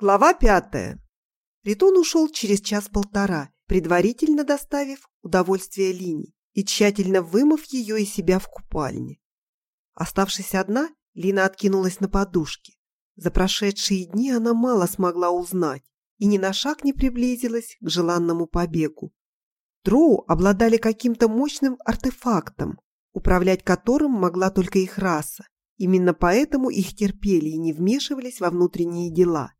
Глава пятая. Ритон ушел через час-полтора, предварительно доставив удовольствие Лине и тщательно вымыв ее и себя в купальне. Оставшись одна, Лина откинулась на подушке. За прошедшие дни она мало смогла узнать и ни на шаг не приблизилась к желанному побегу. Дроу обладали каким-то мощным артефактом, управлять которым могла только их раса. Именно поэтому их терпели и не вмешивались во внутренние дела.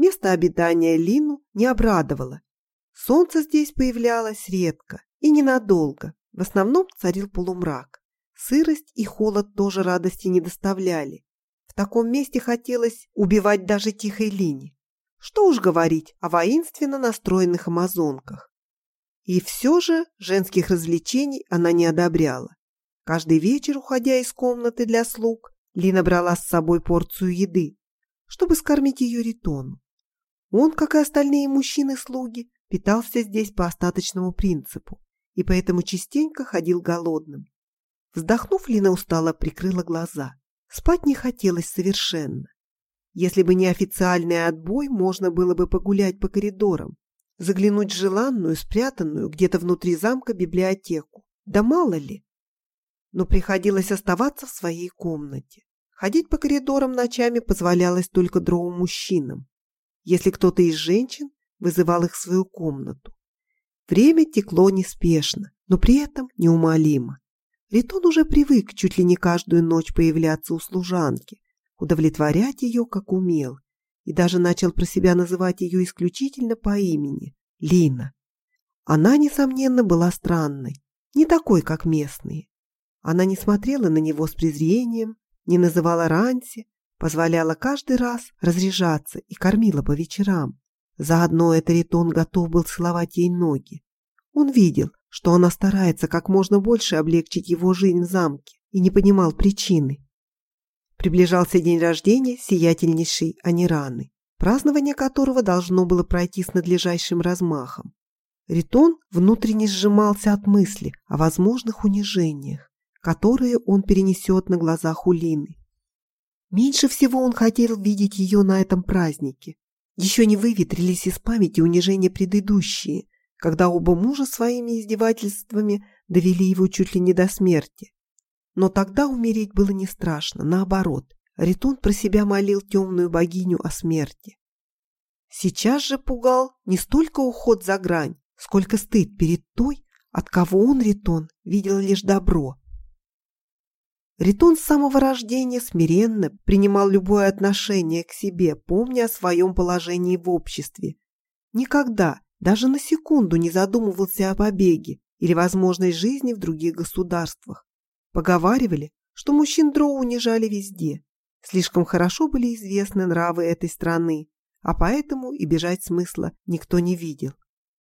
Место обитания Лину не обрадовало. Солнце здесь появлялось редко и ненадолго. В основном царил полумрак. Сырость и холод тоже радости не доставляли. В таком месте хотелось убивать даже тихой Лине. Что уж говорить о воинственно настроенных амазонках. И все же женских развлечений она не одобряла. Каждый вечер, уходя из комнаты для слуг, Лина брала с собой порцию еды, чтобы скормить ее Ритону. Он, как и остальные мужчины-слуги, питался здесь по остаточному принципу и поэтому частенько ходил голодным. Вздохнув, Лина устало прикрыла глаза. Спать не хотелось совершенно. Если бы не официальный отбой, можно было бы погулять по коридорам, заглянуть в желанную, спрятанную где-то внутри замка библиотеку. Да мало ли. Но приходилось оставаться в своей комнате. Ходить по коридорам ночами позволялось только дровым мужчинам если кто-то из женщин вызывал их в свою комнату. Время текло неспешно, но при этом неумолимо. Ритон уже привык чуть ли не каждую ночь появляться у служанки, удовлетворять ее, как умел, и даже начал про себя называть ее исключительно по имени – Лина. Она, несомненно, была странной, не такой, как местные. Она не смотрела на него с презрением, не называла Ранси, позволяла каждый раз разряжаться и кормила по вечерам. Заодно Этеритон готов был целовать ей ноги. Он видел, что она старается как можно больше облегчить его жизнь в замке и не понимал причины. Приближался день рождения сиятельнейшей Анираны, празднование которого должно было пройти с надлежащим размахом. Ритон внутренне сжимался от мысли о возможных унижениях, которые он перенесет на глазах Улины. Меньше всего он хотел видеть ее на этом празднике. Еще не выветрились из памяти унижения предыдущие, когда оба мужа своими издевательствами довели его чуть ли не до смерти. Но тогда умереть было не страшно, наоборот. Ритон про себя молил темную богиню о смерти. Сейчас же пугал не столько уход за грань, сколько стыд перед той, от кого он, Ритон, видел лишь добро, Ритон с самого рождения смиренно принимал любое отношение к себе, помня о своем положении в обществе. Никогда, даже на секунду не задумывался о побеге или возможной жизни в других государствах. Поговаривали, что мужчин дроу унижали везде. Слишком хорошо были известны нравы этой страны, а поэтому и бежать смысла никто не видел.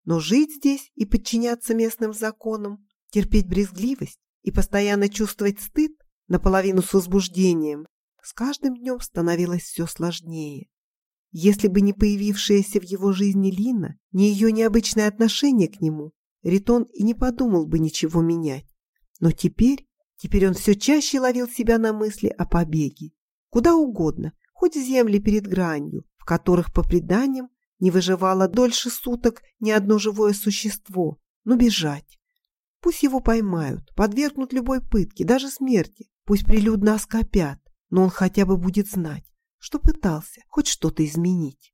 Но жить здесь и подчиняться местным законам, терпеть брезгливость и постоянно чувствовать стыд наполовину с возбуждением, с каждым днем становилось все сложнее. Если бы не появившаяся в его жизни Лина, не ее необычное отношение к нему, Ритон и не подумал бы ничего менять. Но теперь, теперь он все чаще ловил себя на мысли о побеге. Куда угодно, хоть земли перед гранью, в которых, по преданиям, не выживало дольше суток ни одно живое существо, но бежать. Пусть его поймают, подвергнут любой пытке, даже смерти, Пусть прилюдно оскопят, но он хотя бы будет знать, что пытался хоть что-то изменить.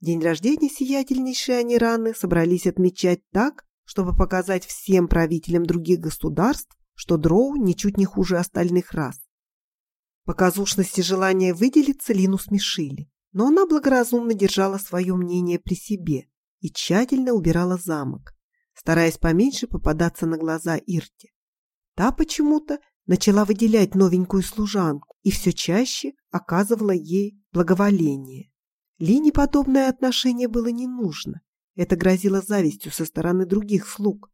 День рождения сиятельнейшей Анираны собрались отмечать так, чтобы показать всем правителям других государств, что дроу ничуть не хуже остальных рас. Показушность и желание выделиться Лину смешили, но она благоразумно держала свое мнение при себе и тщательно убирала замок, стараясь поменьше попадаться на глаза Ирте. Та почему-то начала выделять новенькую служанку и все чаще оказывала ей благоволение. Лине подобное отношение было не нужно. Это грозило завистью со стороны других слуг.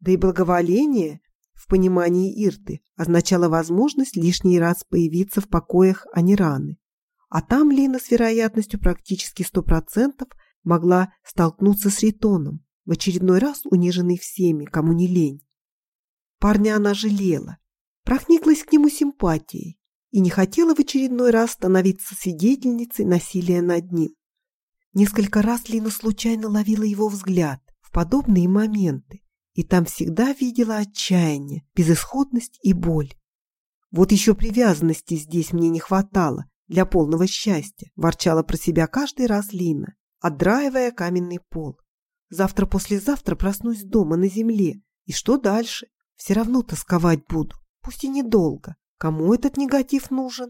Да и благоволение, в понимании Ирты, означало возможность лишний раз появиться в покоях Анираны. А там Лина с вероятностью практически сто процентов могла столкнуться с Ритоном, в очередной раз униженный всеми, кому не лень. Парня она жалела, прониклась к нему симпатией и не хотела в очередной раз становиться свидетельницей насилия над ним. Несколько раз Лина случайно ловила его взгляд в подобные моменты, и там всегда видела отчаяние, безысходность и боль. Вот еще привязанности здесь мне не хватало для полного счастья, ворчала про себя каждый раз Лина, отдраивая каменный пол. Завтра-послезавтра проснусь дома на земле, и что дальше? Все равно тосковать буду, пусть и недолго. Кому этот негатив нужен?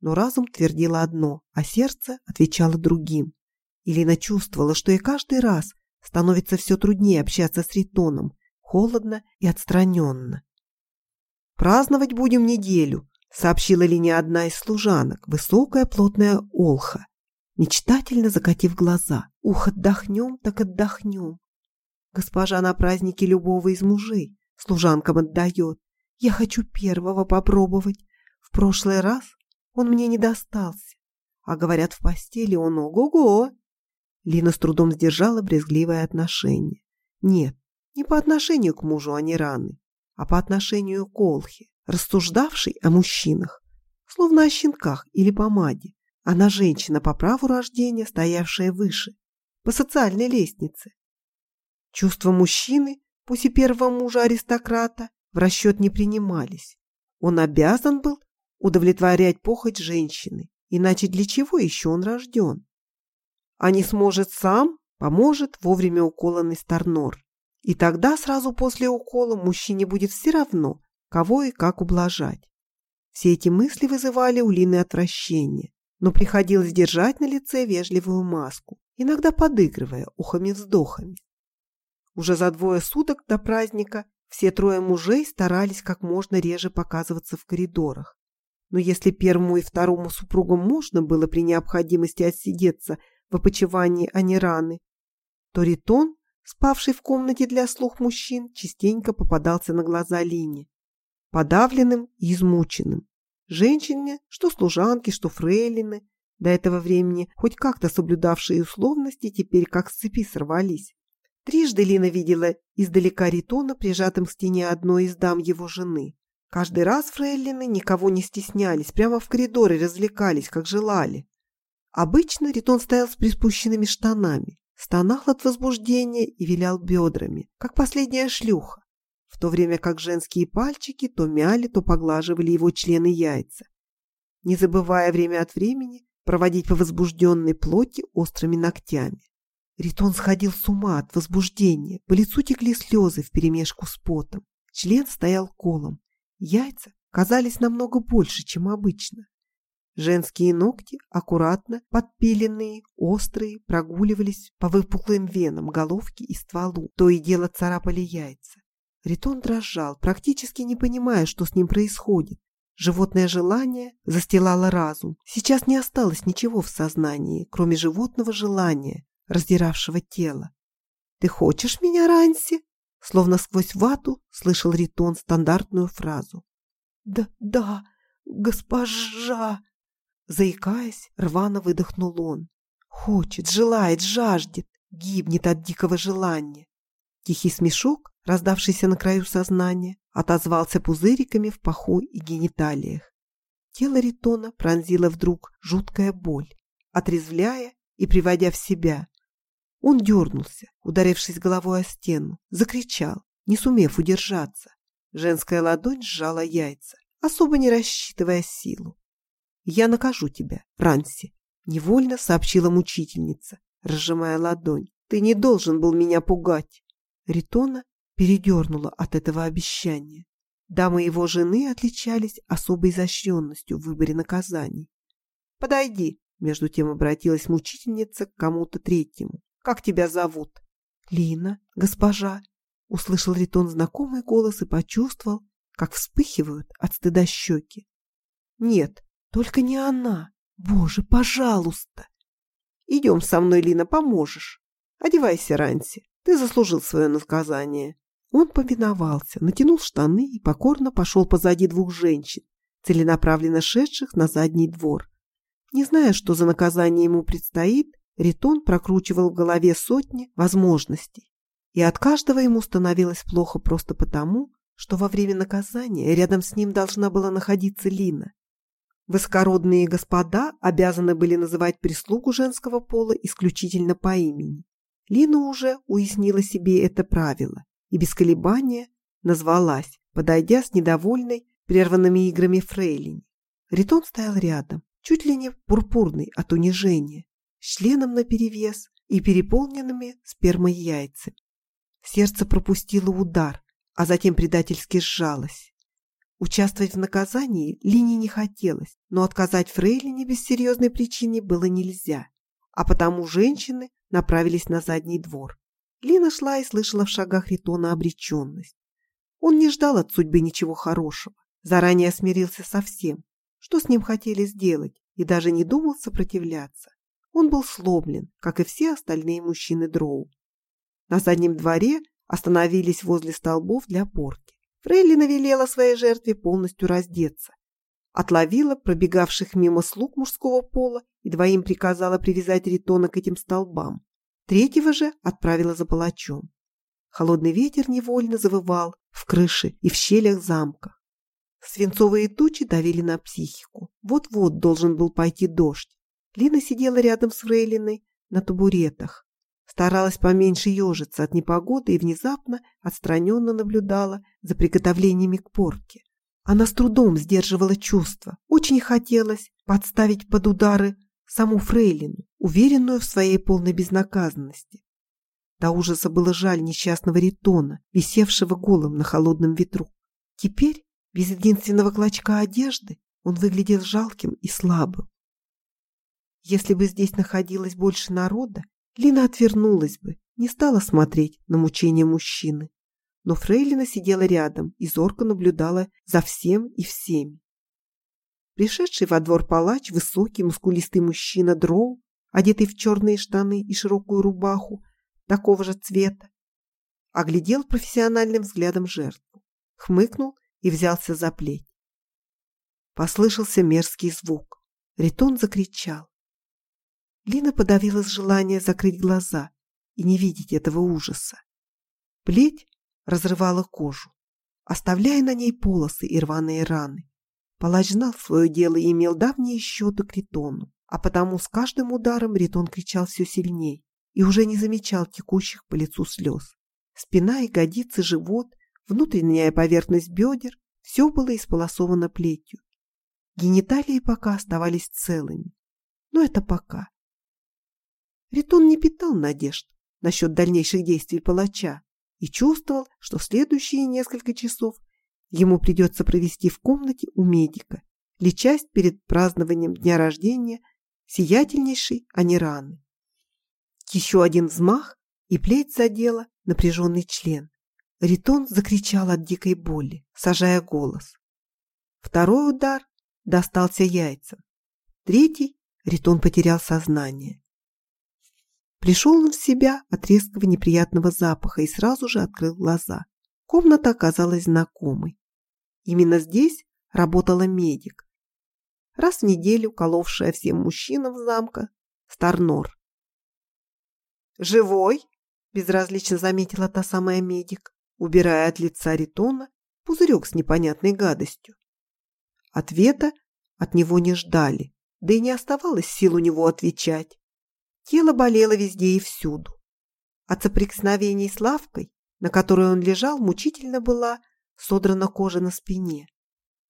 Но разум твердило одно, а сердце отвечало другим. Илина чувствовала, что и каждый раз становится все труднее общаться с Ритоном, холодно и отстраненно. «Праздновать будем неделю», — сообщила Лине одна из служанок, высокая плотная Олха, мечтательно закатив глаза. «Ух, отдохнем, так отдохнем». Госпожа на празднике любого из мужей служанкам отдает. Я хочу первого попробовать. В прошлый раз он мне не достался. А говорят, в постели он ого-го. Лина с трудом сдержала брезгливое отношение. Нет, не по отношению к мужу они раны, а по отношению к Олхе, рассуждавшей о мужчинах, словно о щенках или помаде. Она женщина по праву рождения, стоявшая выше, по социальной лестнице. Чувства мужчины, пусть и первого мужа аристократа, в расчет не принимались. Он обязан был удовлетворять похоть женщины, иначе для чего еще он рожден? А не сможет сам, поможет вовремя уколанный Старнор. И тогда сразу после укола мужчине будет все равно, кого и как ублажать. Все эти мысли вызывали у Лины отвращение, но приходилось держать на лице вежливую маску, иногда подыгрывая ухами-вздохами. Уже за двое суток до праздника все трое мужей старались как можно реже показываться в коридорах. Но если первому и второму супругам можно было при необходимости отсидеться в опочивании Анираны, то Ритон, спавший в комнате для слух мужчин, частенько попадался на глаза Лине, подавленным и измученным. Женщине, что служанки, что фрейлины, до этого времени хоть как-то соблюдавшие условности, теперь как с цепи сорвались. Трижды Лина видела издалека Ритона, прижатым к стене одной из дам его жены. Каждый раз фрейлины никого не стеснялись, прямо в коридоре развлекались, как желали. Обычно Ритон стоял с приспущенными штанами, стонал от возбуждения и вилял бедрами, как последняя шлюха, в то время как женские пальчики то мяли, то поглаживали его члены яйца, не забывая время от времени проводить по возбужденной плоти острыми ногтями. Ритон сходил с ума от возбуждения, по лицу текли слезы вперемешку с потом. Член стоял колом. Яйца казались намного больше, чем обычно. Женские ногти, аккуратно подпиленные, острые, прогуливались по выпуклым венам головки и стволу, то и дело царапали яйца. Ритон дрожал, практически не понимая, что с ним происходит. Животное желание застилало разум. Сейчас не осталось ничего в сознании, кроме животного желания, раздиравшего тело. «Ты хочешь меня, Ранси?» Словно сквозь вату слышал Ритон стандартную фразу. «Да, да, госпожа!» Заикаясь, рвано выдохнул он. Хочет, желает, жаждет, гибнет от дикого желания. Тихий смешок, раздавшийся на краю сознания, отозвался пузыриками в паху и гениталиях. Тело Ритона пронзила вдруг жуткая боль, отрезвляя и приводя в себя. Он дернулся, ударившись головой о стену, закричал, не сумев удержаться. Женская ладонь сжала яйца, особо не рассчитывая силу. «Я накажу тебя, Ранси», — невольно сообщила мучительница, разжимая ладонь. «Ты не должен был меня пугать». Ритона передернула от этого обещания. Дамы его жены отличались особой изощренностью в выборе наказаний. «Подойди», — между тем обратилась мучительница к кому-то третьему. Как тебя зовут?» «Лина, госпожа», — услышал Ритон знакомый голос и почувствовал, как вспыхивают от стыда щеки. «Нет, только не она. Боже, пожалуйста!» «Идем со мной, Лина, поможешь. Одевайся, Ранси, ты заслужил свое наказание». Он повиновался, натянул штаны и покорно пошел позади двух женщин, целенаправленно шедших на задний двор. Не зная, что за наказание ему предстоит, Ритон прокручивал в голове сотни возможностей, и от каждого ему становилось плохо просто потому, что во время наказания рядом с ним должна была находиться Лина. Высокородные господа обязаны были называть прислугу женского пола исключительно по имени. Лина уже уяснила себе это правило и без колебания назвалась, подойдя с недовольной прерванными играми фрейлини. Ритон стоял рядом, чуть ли не пурпурный от унижения, членом наперевес и переполненными спермой яйцами. Сердце пропустило удар, а затем предательски сжалось. Участвовать в наказании Лине не хотелось, но отказать Фрейлине без серьезной причины было нельзя, а потому женщины направились на задний двор. Лина шла и слышала в шагах Ритона обреченность. Он не ждал от судьбы ничего хорошего, заранее смирился со всем, что с ним хотели сделать, и даже не думал сопротивляться. Он был сломлен, как и все остальные мужчины Дроу. На заднем дворе остановились возле столбов для порки. Фрейлина велела своей жертве полностью раздеться. Отловила пробегавших мимо слуг мужского пола и двоим приказала привязать Ритона к этим столбам. Третьего же отправила за палачом. Холодный ветер невольно завывал в крыше и в щелях замка. Свинцовые тучи давили на психику. Вот-вот должен был пойти дождь. Лина сидела рядом с Фрейлиной на табуретах старалась поменьше ежиться от непогоды и внезапно отстраненно наблюдала за приготовлениями к порке. Она с трудом сдерживала чувства. Очень хотелось подставить под удары саму Фрейлину, уверенную в своей полной безнаказанности. До ужаса было жаль несчастного Ритона, висевшего голым на холодном ветру. Теперь, без единственного клочка одежды, он выглядел жалким и слабым. Если бы здесь находилось больше народа, Лина отвернулась бы, не стала смотреть на мучения мужчины. Но Фрейлина сидела рядом и зорко наблюдала за всем и всеми. Пришедший во двор палач, высокий, мускулистый мужчина Дроу, одетый в черные штаны и широкую рубаху такого же цвета, оглядел профессиональным взглядом жертву, хмыкнул и взялся за плеть. Послышался мерзкий звук. Ритон закричал. Лина подавилась желание закрыть глаза и не видеть этого ужаса. Плеть разрывала кожу, оставляя на ней полосы и рваные раны. Палач знал свое дело и имел давние счеты к Ритону, а потому с каждым ударом Ритон кричал все сильней и уже не замечал текущих по лицу слез. Спина, ягодицы, живот, внутренняя поверхность бедер – все было исполосовано плетью. Гениталии пока оставались целыми. Но это пока. Ритон не питал надежд насчет дальнейших действий палача и чувствовал, что в следующие несколько часов ему придется провести в комнате у медика, лечась перед празднованием дня рождения сиятельнейшей Анираны. Еще один взмах, и плеть задела напряженный член. Ритон закричал от дикой боли, сажая голос. Второй удар достался яйцам. Третий Ритон потерял сознание. Пришел он в себя от резкого неприятного запаха и сразу же открыл глаза. Комната оказалась знакомой. Именно здесь работала медик. Раз в неделю коловшая всем мужчинам замка Старнор. «Живой?» – безразлично заметила та самая медик, убирая от лица Ритона пузырек с непонятной гадостью. Ответа от него не ждали, да и не оставалось сил у него отвечать. Тело болело везде и всюду. От соприкосновений с лавкой, на которой он лежал, мучительно была содрана кожа на спине.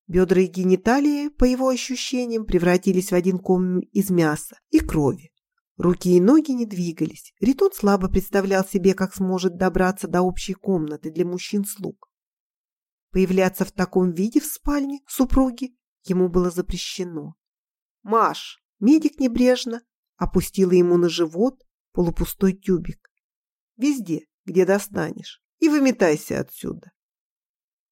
Бедра и гениталии, по его ощущениям, превратились в один ком из мяса и крови. Руки и ноги не двигались. Ритон слабо представлял себе, как сможет добраться до общей комнаты для мужчин-слуг. Появляться в таком виде в спальне супруги ему было запрещено. «Маш!» Медик небрежно опустила ему на живот полупустой тюбик. Везде, где достанешь, и выметайся отсюда.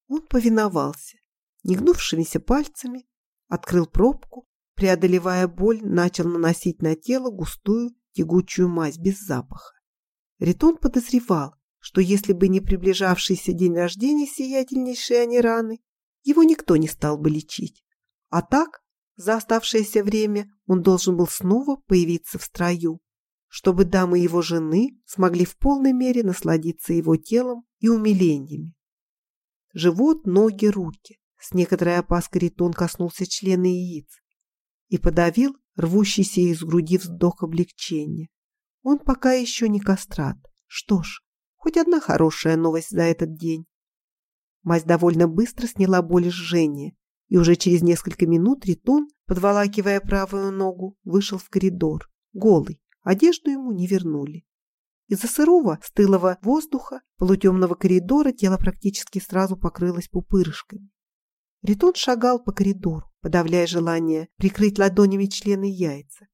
Он повиновался, негнувшимися пальцами, открыл пробку, преодолевая боль, начал наносить на тело густую тягучую мазь без запаха. Ритон подозревал, что если бы не приближавшийся день рождения сиятельнейшей Анираны, его никто не стал бы лечить. А так за оставшееся время он должен был снова появиться в строю, чтобы дамы его жены смогли в полной мере насладиться его телом и умилениями. Живот, ноги, руки. С некоторой опаской Ритон коснулся члена яиц. и подавил рвущийся из груди вздох облегчения. Он пока еще не кастрат. Что ж, хоть одна хорошая новость за этот день. Мазь довольно быстро сняла боль жжения, и уже через несколько минут Ритон, подволакивая правую ногу, вышел в коридор, голый, одежду ему не вернули. Из-за сырого, стылого воздуха, полутемного коридора тело практически сразу покрылось пупырышками. Ритон шагал по коридору, подавляя желание прикрыть ладонями члены яйца,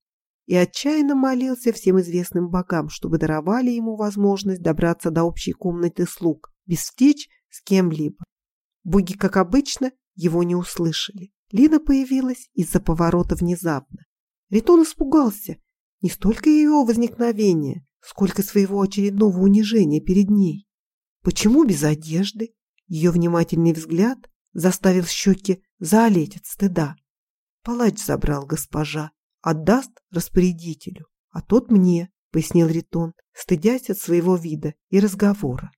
и отчаянно молился всем известным богам, чтобы даровали ему возможность добраться до общей комнаты слуг, без встреч с кем-либо. Боги, как обычно, его не услышали. Лина появилась из-за поворота внезапно. Ритон испугался не столько ее возникновения, сколько своего очередного унижения перед ней. Почему без одежды? Ее внимательный взгляд заставил щеки заолеть от стыда. Палач забрал госпожа, отдаст распорядителю, а тот мне, пояснил Ритон, стыдясь от своего вида и разговора.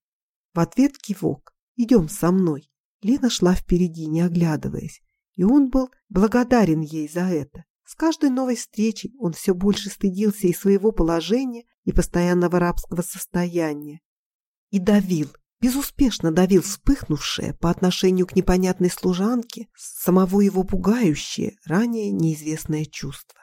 В ответ кивок. Идем со мной. Лена шла впереди, не оглядываясь, и он был благодарен ей за это. С каждой новой встречей он все больше стыдился и своего положения, и постоянного рабского состояния. И давил, безуспешно давил вспыхнувшее по отношению к непонятной служанке самого его пугающее, ранее неизвестное чувство.